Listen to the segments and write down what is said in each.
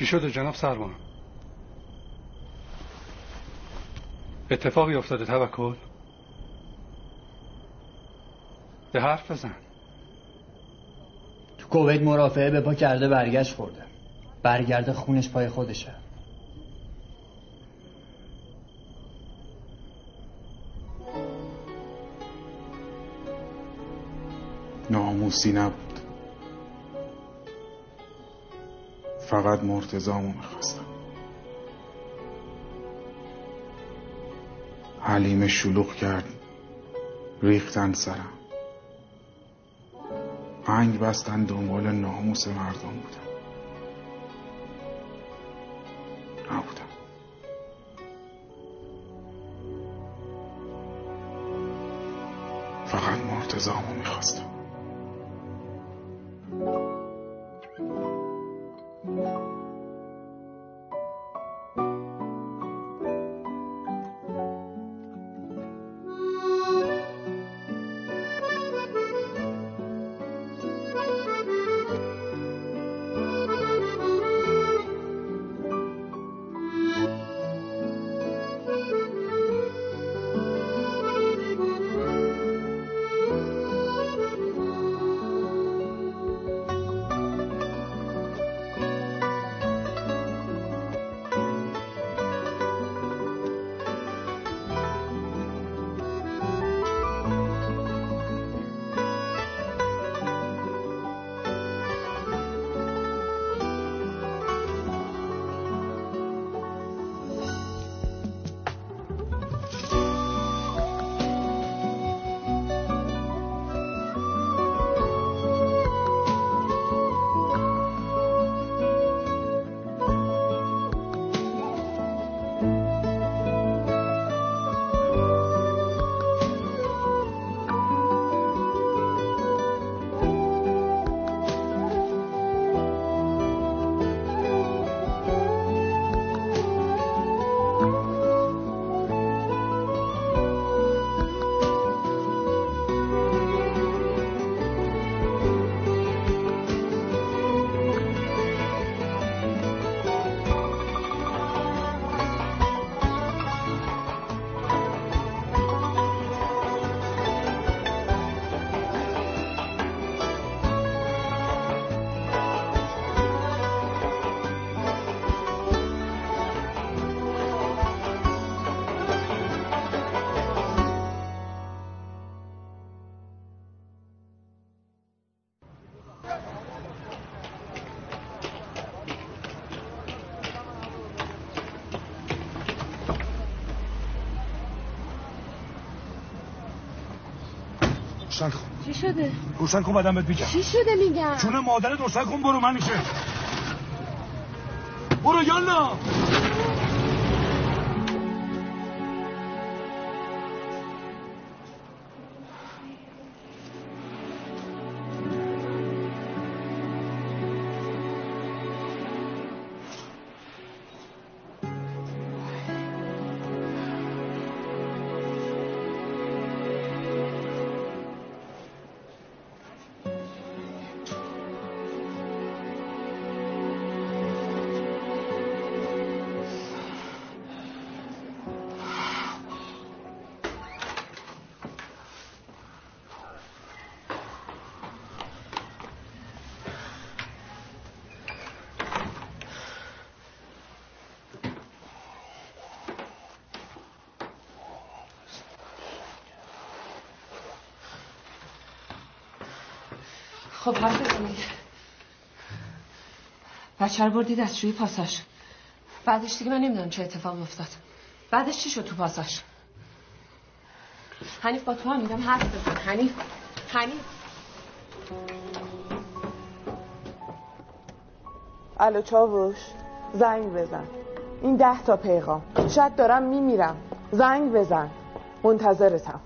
چی شده جناب؟ سرمان اتفاقی افتاده توکل. به حرف بزن. تو کویت مرافعه به پا کرده برگشت خورده. برگرده خونش پای خودشه. ناموسی نبود. فقط مرتزامو می‌خواستم. حلیم شلوغ کرد ریختن سرم. هنگ بستن دنبال ناموس مردم بودم. نبودم. فقط مرتزامو می‌خواستم. چی شده؟ روشن کن بعدم بهت میگم چی شده میگم؟ چون مادرت روشن کن برو من میشه برو یالا خب حرف بزنید. بچه رو بردی دستشوی پاساش بعدش دیگه من نمی‌دونم چه اتفاق افتاد. بعدش چی شد تو پاساش حنیف با تو هم میگم حرف بزن. حنیف حنیف. الو چاوش زنگ بزن. این ده تا پیغام. شاید دارم میمیرم. زنگ بزن. منتظرتم.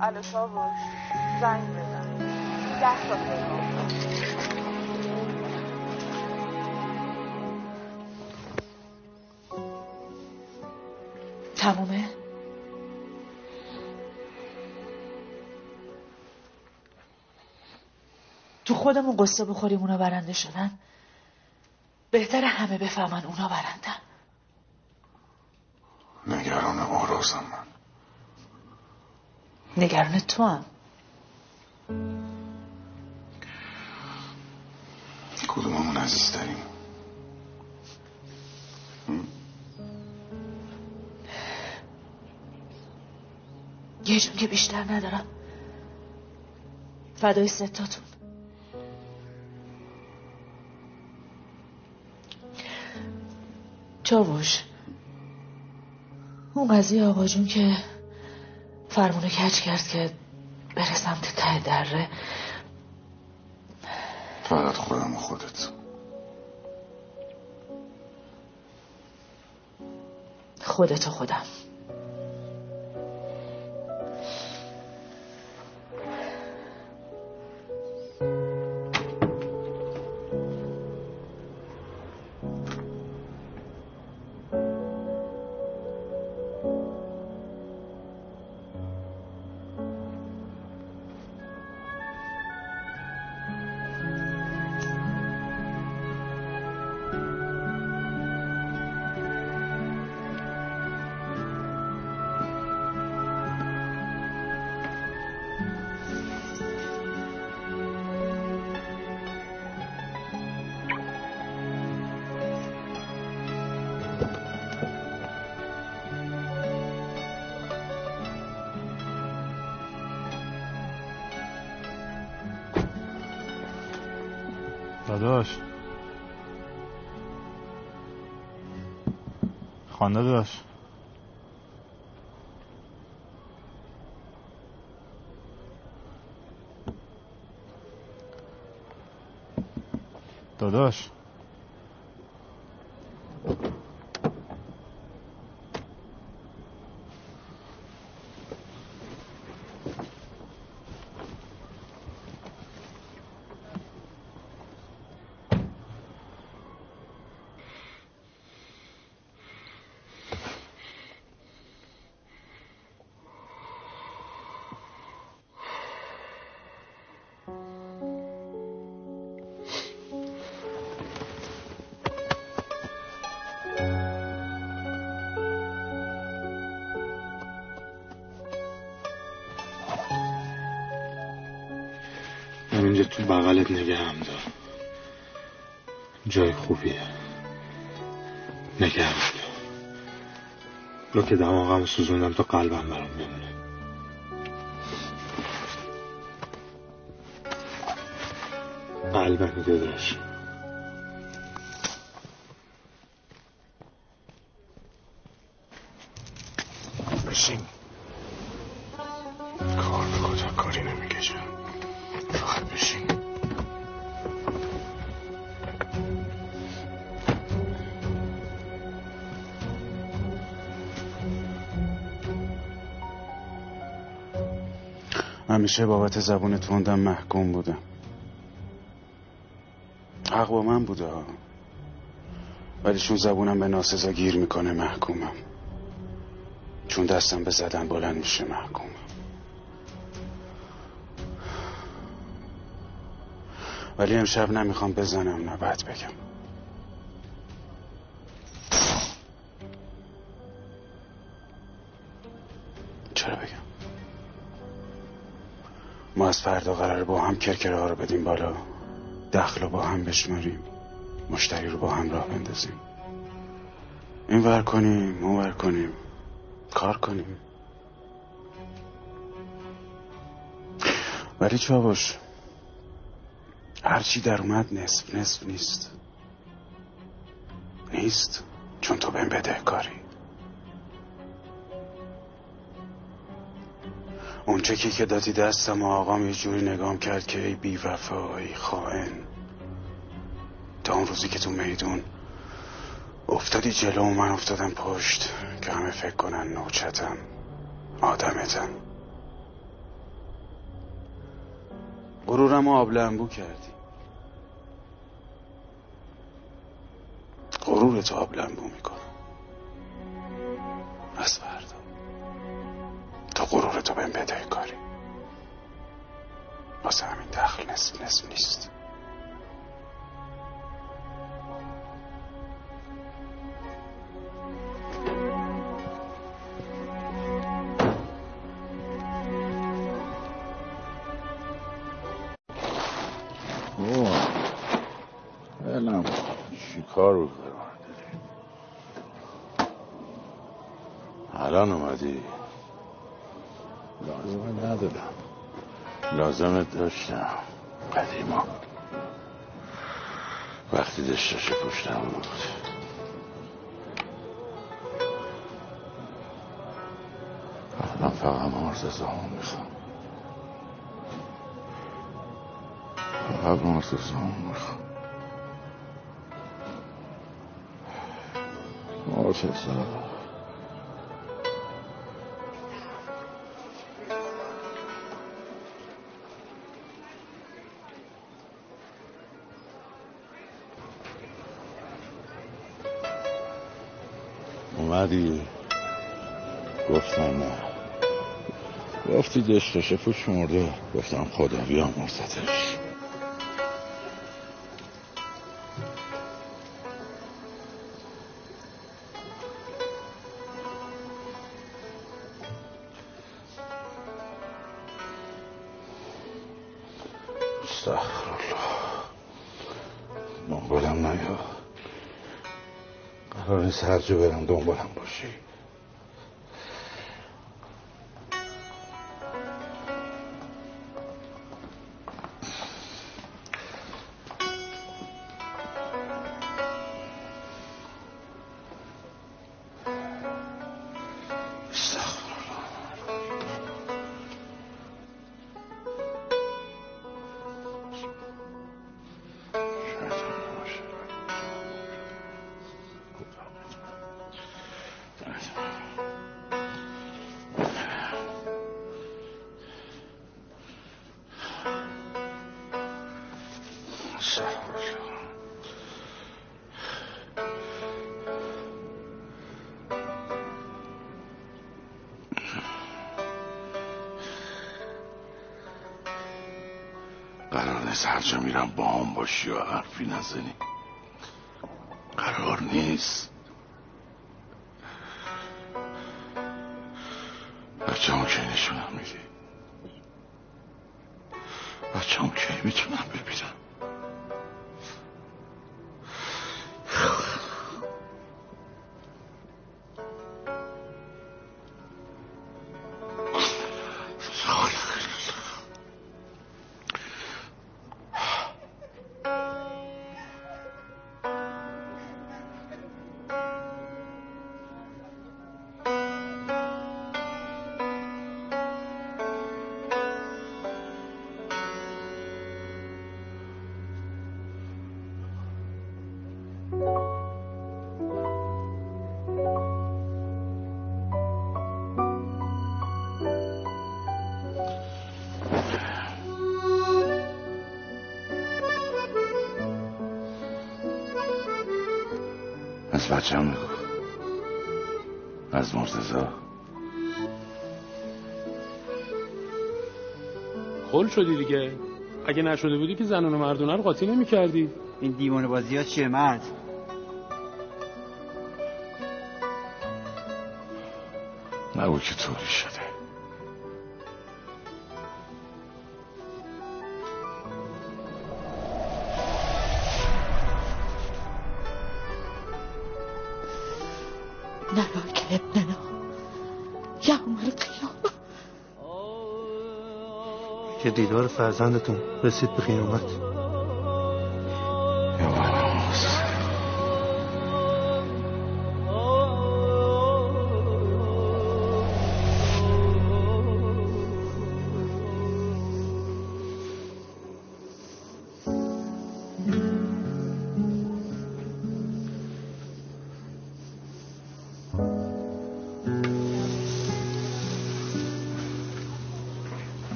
علاشا باش. زنگ بزن. ده تا تمومه؟ تو خودمون قصه بخوریم اونا برنده شدن؟ بهتر همه بفهمن اونا برنده نگران آرازم نگران تو هم. کدوممون عزیز داریم یه جون که بیشتر ندارم. فدای ستاتون. چاوش. اون قضیه آقا جون که فرمونه کج کرد که بره سمت ته دره. فقط خودم و خودت. خودت و خودم. خانده داداش داداش تو بغلت نگهم دار. جای خوبیه. نگهم دار. رو که دماغم سوزوندم تا قلبم برام بمونه. قلبم داداش همیشه بابت زبون تندم محکوم بودم. حق با من بوده ها. ولی چون زبونم به ناسزا گیر می‌کنه محکومم. چون دستم به زدن بلند میشه محکومم. ولی امشب نمی‌خوام بزنم نه بعد بگم. فردا قرار با هم کرکره ها رو بدیم بالا. دخل رو با هم بشماریم. مشتری رو با هم راه بندازیم. این ور کنیم اون ور کنیم. کار کنیم. ولی چاوش هرچی در اومد نصف نصف نیست. نیست. چون تو بهم بده اون چکی که دادی دستم و آقام یه جوری نگام کرد که ای بی وفا ای خائن. تا اون روزی که تو میدون افتادی جلو و من افتادم پشت. که همه فکر کنن نوچتم آدمتم. غرورم آب لنبو کردی. غرورتو آب لنبو می‌کنم. از تا غرورتو بهم بده کاری. واسه همین دخل نصف نصف نیست. لازمت داشتم. قدیما. وقتی دشتاش پشتم بود. الان فقط مرتزامو می‌خوام. فقط مرتزامو می‌خوام. مرتزا اومدی گفتم نه. گفتی دشت شفوش مرده گفتم خدا بیا مرتدش جا برم دنبالم باشی. قرار نیست هر جا میرم با هم باشی و حرفی نزنی. قرار نیست. از بچم. بگو از مرتزا خل شدی دیگه. اگه نشده بودی که زنان و مردونه رو قاطی نمی کردی این دیوانه بازی ها چیه مرد؟ نگو که طوری شده. دیدار فرزندتون. رسید به قیامت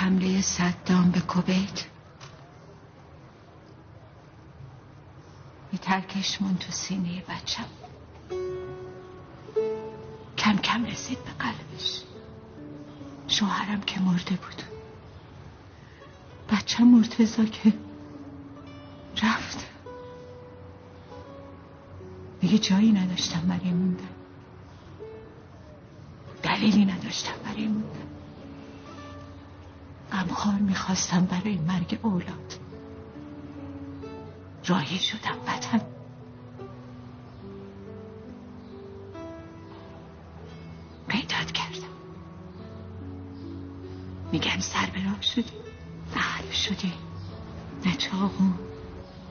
حمله صدام به کویت. یه ترکشمون تو سینه بچم. کم کم رسید به قلبش. شوهرم که مرده بود. بچم مرتزا که رفت. دیگه جایی نداشتم برای موندن. دلیلی نداشتم برای موندن. غمخوار می‌خواستم برای مرگ اولاد. راهی شدم وطن پیدات کردم. میگن سر به راه شدی. نه شدی. نه چاقو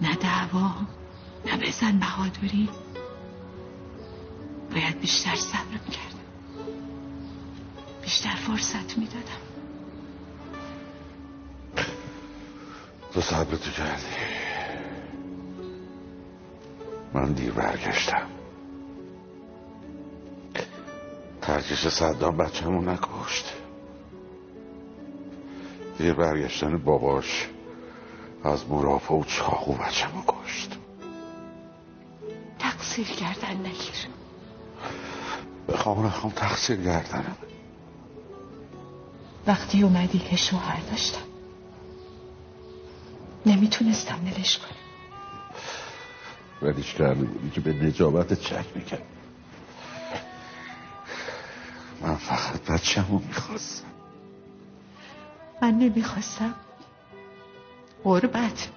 نه دعوا نه بزن بهادری. تو صبر تو کردی. من دیر برگشتم. ترکش صدام بچه‌مو نکشت. دیر برگشتن باباش از مرافع و چاقو بچه‌مو کشت. تقصیر کردن نگیر. بخوام نخوام تقصیر گردنم. وقتی اومدی که شوهر داشتم. نمی‌تونستم ولش کنم. ولش کرده بودی که به نجابت چک می‌کرد من فقط بچه‌مو می‌خواستم. من نمی‌خواستم. قربت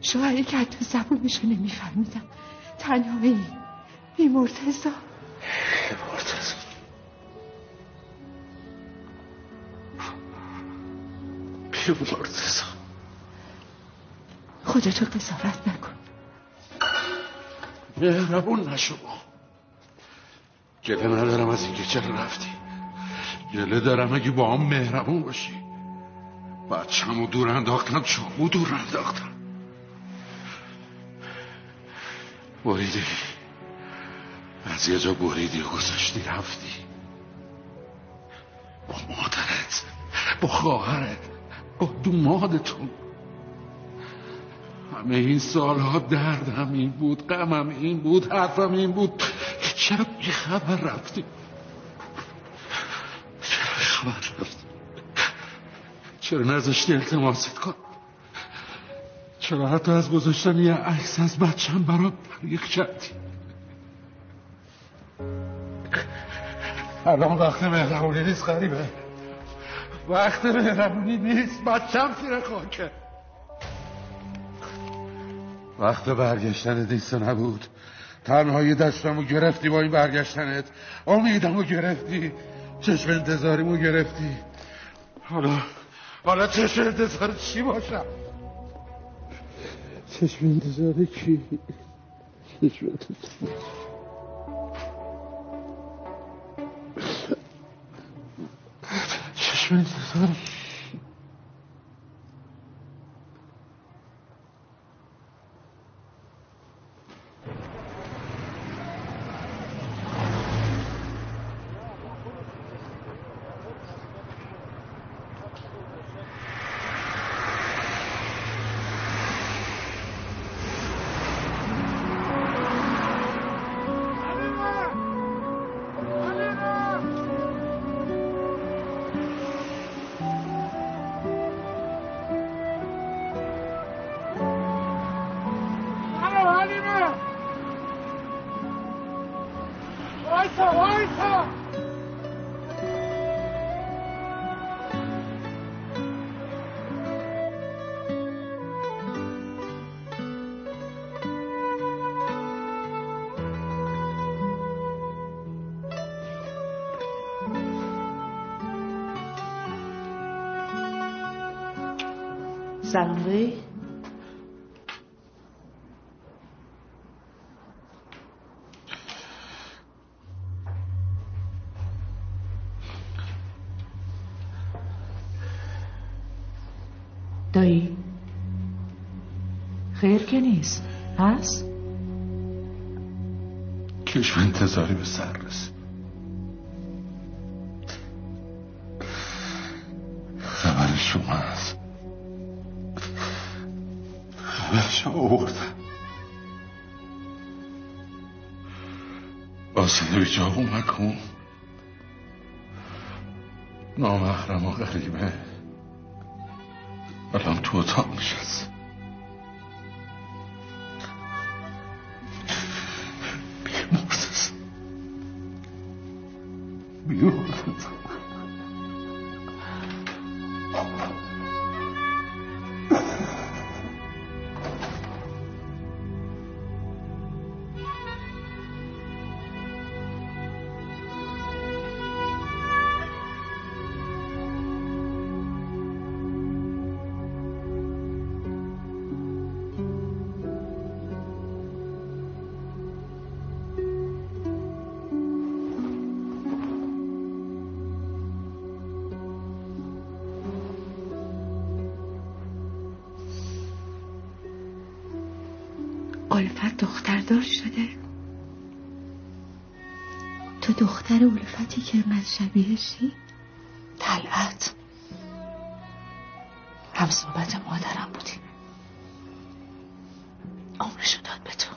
شوهری که حتی زبونشو نمیفهمیدم. تنهایی. بی مرتزا مرتزا بی مرتزا خودتو قضاوت نکن. مهربون نشو. گله ندارم از اینکه چرا رفتی. گله دارم اگه با هم مهربون باشی. بچه‌مو دور انداختم چامو دور انداختم. بریدی. از یه جا بریدی و گذاشتی رفتی. با مادرت با خواهرت با دومادتون همه این سالها دردم این بود غمم این بود حرفم این بود. چرا بی خبر رفتی چرا خبر رفتی چرا نذاشتی التماست کن؟ چرا حتی از گذاشتن یه عکس از بچم برات تریق کردی؟ الان وقت مهربونی نیست غریبه. وقت مهربونی نیست بچم زیر خاکه. وقت برگشتن دیسته نبود. تنهایی دستمو گرفتی با این برگشتنت. امیدمو گرفتی. چشم انتظاریمو گرفتی. حالا حالا چشم انتظار چی باشم چشم انتظار کی چشم انتظار. چشم انتظار سلام دایی خیر که نیست. هست کشف انتظاری به سر رسید. خبرش اومد خبرش آوردن. آسنه بی جا مکن. نامحرم و غریبه. الان تو اتاق نشست. که من شبیهشی طلعت. هم صحبت مادرم بودی. عمرشو داد به تو.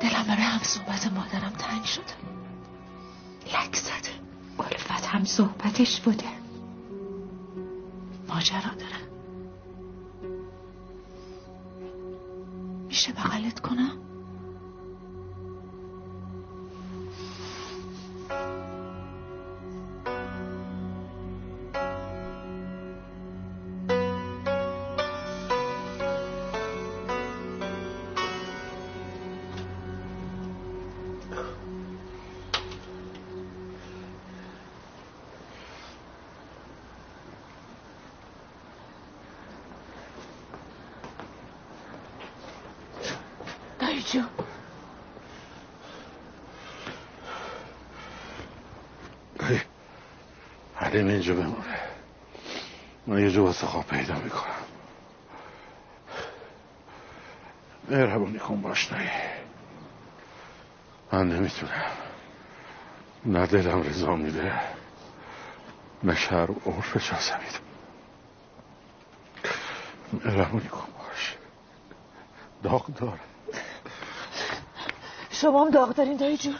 دلم برای هم صحبت مادرم تنگ شده. لک زده. الفت هم صحبتش بوده. ماجرا داره. کنم؟ اینجا بمونه من یه جو واسه خواب پیدا می‌کنم. مهربونی کن باش دایی من نمی‌تونم. نه دلم رضا میده نه شهر و عرف اجازه میده مهربونی کن باش. داغ داره شما هم داغ دارین دایی جون.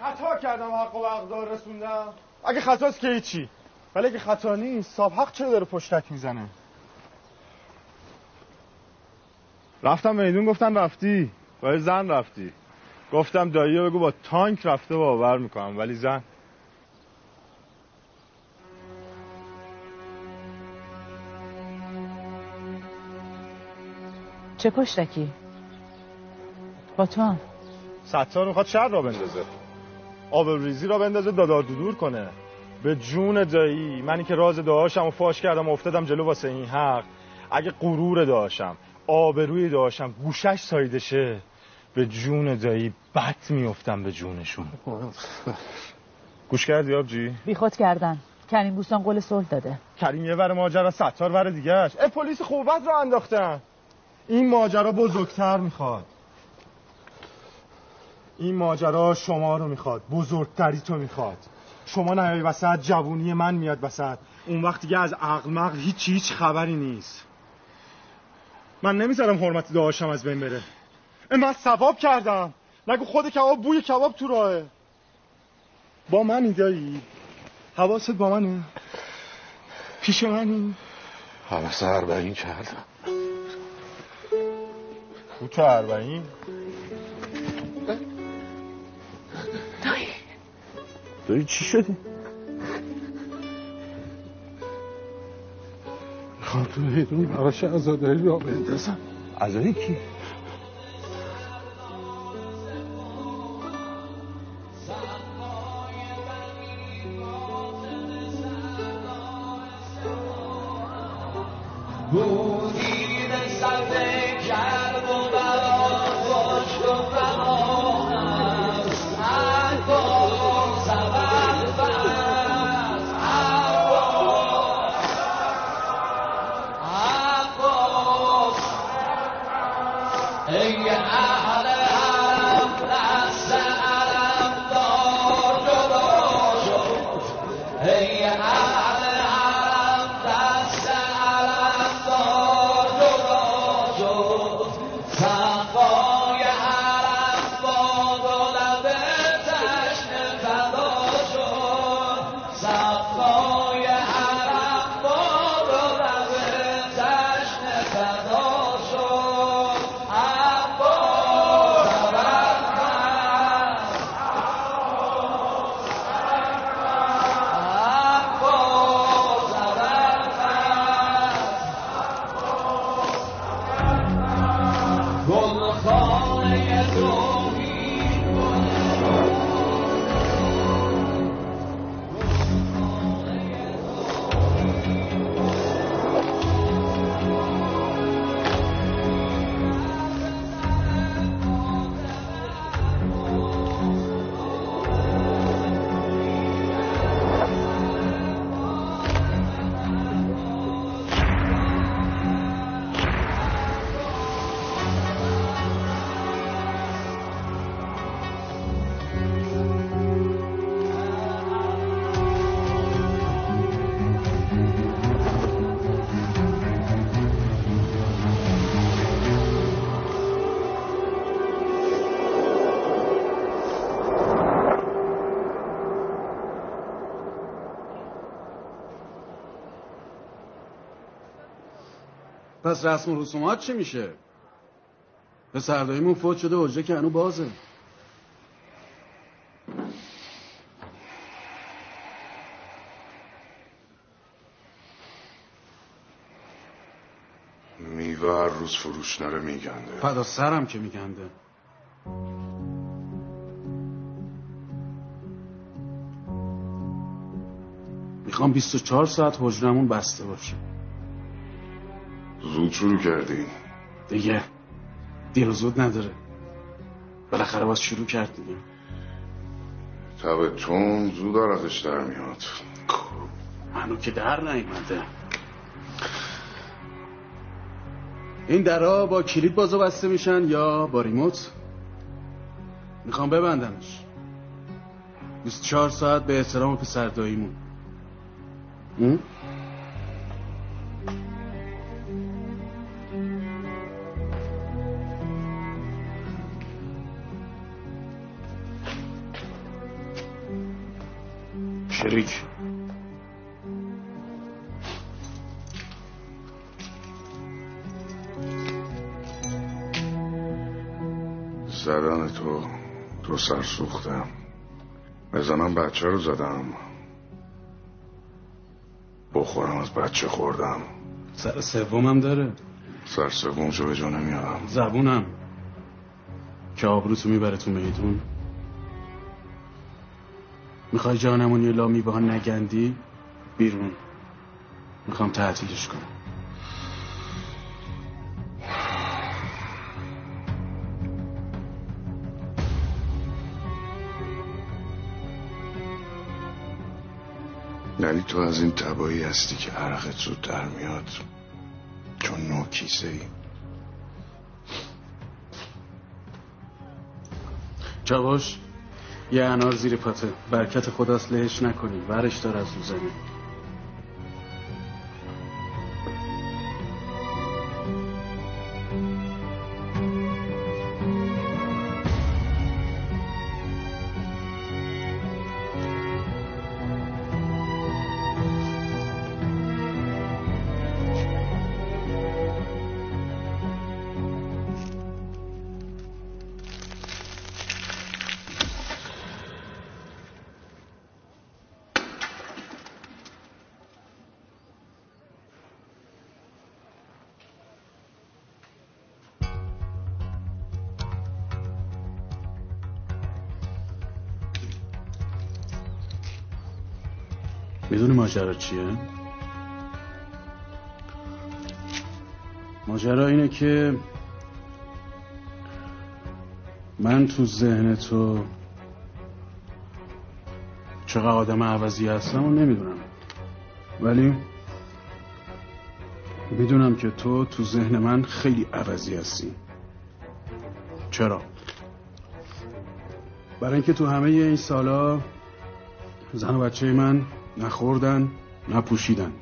خطا کردم حق و اقدار رسوندم. اگه خطاست که هیچی. ولی اگه خطا نیست صاحب حق چرا داره پشتک می‌زنه؟ رفتم میدون گفتن رفتی. با زن رفتی. گفتم دایی بگو با تانک رفته باور می‌کنم ولی زن. چه پشتکی؟ با تو هم. ستار می‌خواد شهر را بندازه. آبروریزی را بندازه دادار دودور کنه. به جون دایی. منی که راز داشتم و فاش کردم و افتادم جلو واسه این حق. اگه غرور داشتم آبروی داشتم گوشش سایدشه به جون دایی بط میفتم به جونشون. گوش کردی آبجی؟ بی خود کردن. کریم بوستان قول صلح داده. کریم یه ور ماجرا ستار ور دیگهش اه پلیس خوبت رو انداختن. این ماجرا بزرگتر می‌خواد. این ماجرا شما رو می‌خواد بزرگتری تو می‌خواد. شما نیای وسط جوونی من میاد وسط. اون وقت دیگه از عقل مقل هیچ هیچ خبری نیست. من نمی‌ذارم حرمت داشتم از بین بره. من ثواب کردم. نگو خود کباب بوی کباب تو راهه. با منی دایی حواست با منه. پیش منی. حوث اربعین کردم. تو اربعین؟ دایی چی شدی؟ تو هیدون براش ازاداری را بندازم ازایی کی؟ پس رسم و رسومات چی میشه؟ به سرداییمون فوت شده حجه که هنو بازه. میوه هر روز فروش نره میگنده. فدا سرم که میگنده. می‌خوام 24 ساعت حجرمون بسته باشه. زود شروع کردی. دیگه. دیر و زود نداره. بالاخره باز شروع کرد دیگه. تب تون زود عرقش در میاد. هنو که در نیومده این درها با کلید بازو بسته میشن یا با ریموت؟ می‌خوام ببندمش. 24 ساعت به احترام پسر تو سر سوختم. بزنم بچه رو زدم. بخورم از بچه خوردم. سر سومم داره. سر سومشو به جا نمیارم. زبونم. که آبروتو می‌بره تو میدون. می‌خوای جانمون یه لامی با نگندی؟ بیرون. می‌خوام تعطیلش کنم. یعنی تو از این تبایی هستی که عرقت زود در میاد؟ چون نو کیسه ای. چاوش یه انار زیر پاته. برکت خداست لهش نکنی. ورش دار از زمین. ماجرا چیه؟ ماجرا اینه که من تو ذهن تو چقدر آدم عوضی هستم و نمی‌دونم ولی می‌دونم که تو تو ذهن من خیلی عوضی هستی چرا؟ برای اینکه تو همه این سالا زن و بچه من نخوردن نپوشیدن.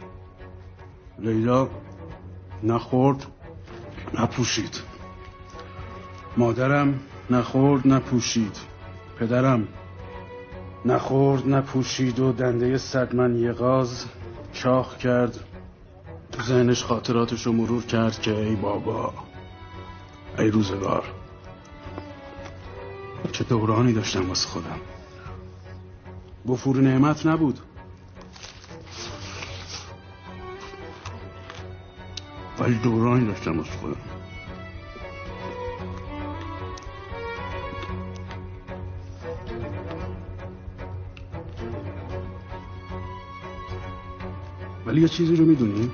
لیلا نخورد نپوشید. مادرم نخورد نپوشید. پدرم نخورد نپوشید و دنده صد من یه غاز چاخ کرد. تو ذهنش خاطراتش رو مرور کرد که ای بابا ای روزگار. چه دورانی داشتم واسه خودم. گفور نعمت نبود. ولی دورانی داشتم واسه خودم ولی یه چیزی رو می‌دونی؟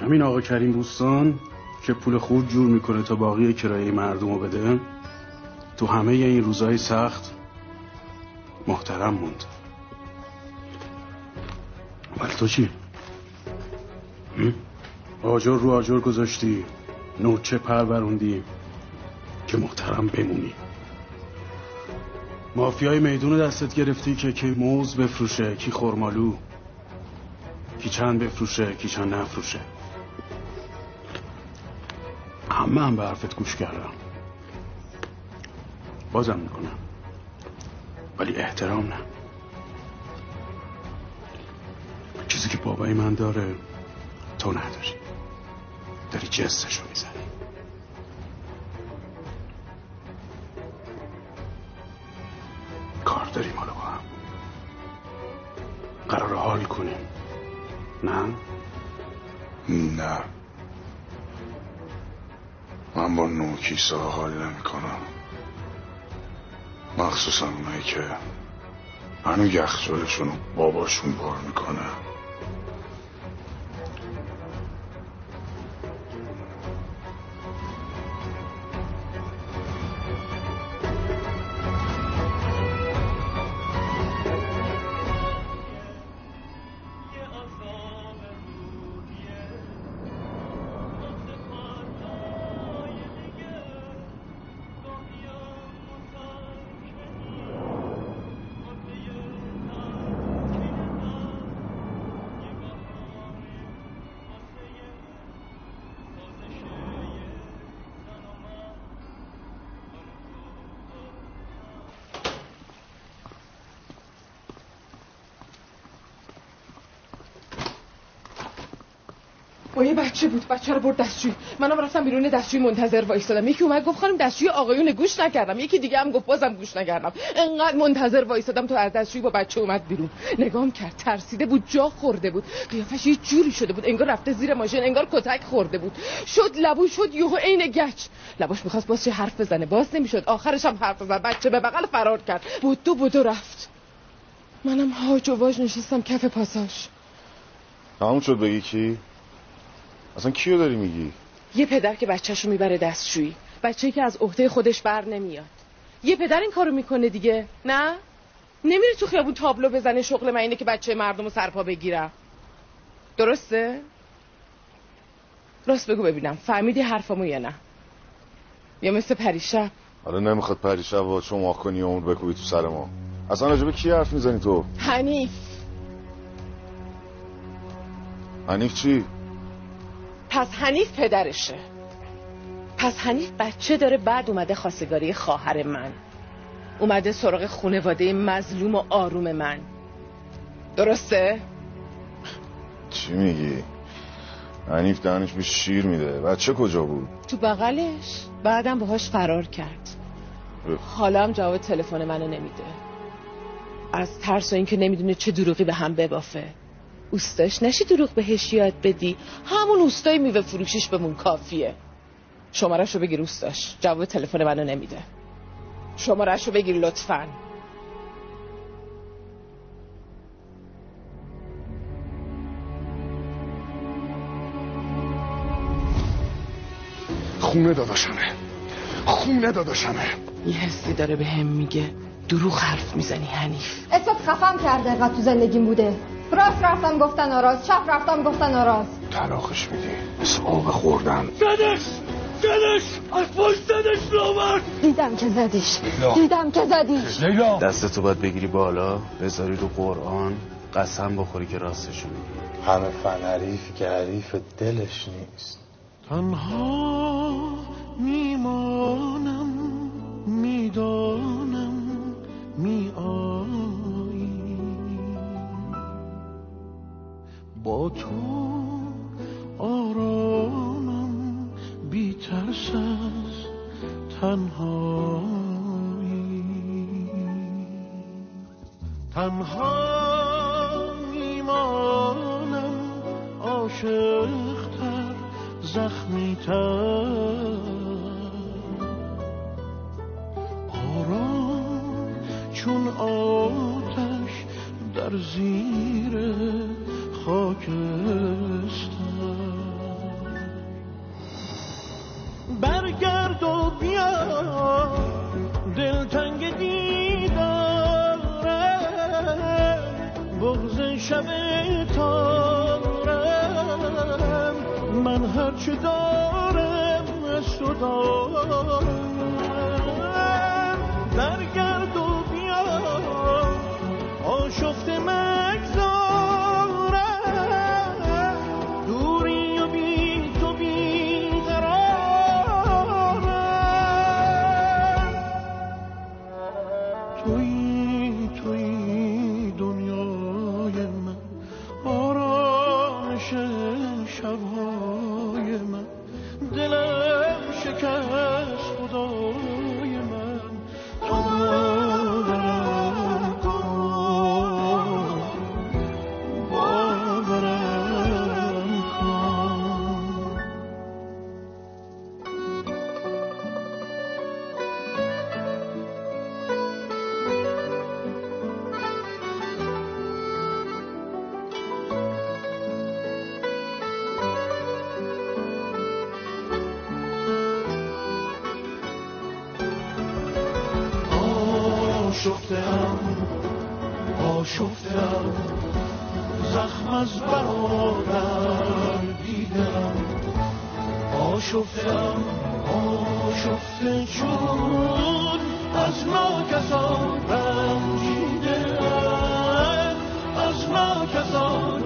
همین آقا کریم بوستان که پول خود جور می‌کنه تا باقی کرایه مردم رو بده تو همه این روزهای سخت محترم موند ولی تو چی؟ آجر رو آجر گذاشتی. نوچه پروروندی که محترم بمونی. مافیای میدون دستت گرفتی که کی موز بفروشه کی خورمالو کی چند بفروشه کی چند نفروشه. همه هم به حرفت گوش کردم بازم می‌کنم. ولی احترام نه. چیزی که بابای من داره تو نداری. داری جستشو می‌زنی. کار داریم حالا با هم. قرار حال کنیم. نه؟ نه. من با نوکیسه ها حال نمی کنم. مخصوصا اونایی که هنو یخچالشون باباشون بار می‌کنه. یه بچه بود بچه رو برد دستشویی. منم رفتم بیرون دستشویی منتظر وایسادم یکی اومد گفت خانم دستشویی آقایون گوش نکردم. یکی دیگه هم گفت بازم گوش نکردم. انقدر منتظر وایسادم تو از دستشویی با بچه اومد بیرون. نگام کرد ترسیده بود جا خورده بود. قیافش یه جوری شده بود انگار رفته زیر ماشین انگار کتک خورده بود. شد لبو شد یهو عین گچ. لباش می‌خواست باز چه حرف بزنه؟ باز نمی‌شد. آخرش هم حرف زد. بچه به بغل فرار کرد. بودو بودو رفت. منم هاج و واج نشستم کف پاساژ تموم شد بگی کی؟ اصلا کیو داری میگی؟ یه پدر که بچهشو می‌بره دستشویی. بچه که از عهده خودش بر نمیاد. یه پدر این کارو می‌کنه دیگه. نه؟ نمیری تو خیابون تابلو بزنه شغل من اینه که بچه مردم رو سرپا بگیرم. درسته؟ راست بگو ببینم. فهمیدی حرفمو یا نه؟ یا مثل پریشب؟ حالا نمی‌خواد پریشب و شما کنی اون بکوبی تو سر ما. اصلا راجبه کی حرف می‌زنی تو؟ حنیف. حنیف چی؟ پس حنیف پدرشه. پس حنیف بچه داره بعد اومده خواستگاری خواهر من. اومده سراغ خونواده مظلوم و آروم من. درسته؟ چی میگی؟ حنیف دهنش به شیر میده. بچه کجا بود؟ تو بغلش. بعدم باهاش فرار کرد. حالا هم جواب تلفن منو نمیده. از ترس و اینکه نمی‌دونه چه دروغی به هم ببافه. اوستاش نشی دروغ بهش یاد بدی؟ همون اوستای میوه فروشیش بمون کافیه. شمارش رو بگیر اوستاش. جواب تلفن منو نمیده. شمارش رو بگیر لطفا. خونه داداشمه. خونه داداشمه. یه حسی داره به هم میگه. دروغ حرف می‌زنی حنیف. اسمت خفم کرده قد تو زندگیم بوده. راست رفتم گفتن آراز چپ رفتم گفتن آراز طلاقش میدی. مثل آب خوردن. زدش! زدش! از پشت زدش لامر دیدم که زدیش دیدم که زدیش لیلا. دستتو باید بگیری بالا بذاری رو قرآن قسم بخوری که راستشو میگی. همه فن حریفی که حریف دلش نیست. تنها میمانم می‌دانم می با تو آرامم بی ترس از تنهایی تنها میمانم عاشقتر زخمی تر آرام چون آتش در زیر خاکستر. برگرد و بیا دلتنگ دیدارم بغز شب تارم من هرچه دارم از تو دارم. آشفته چون از ما کسان رنجیده از ما کسان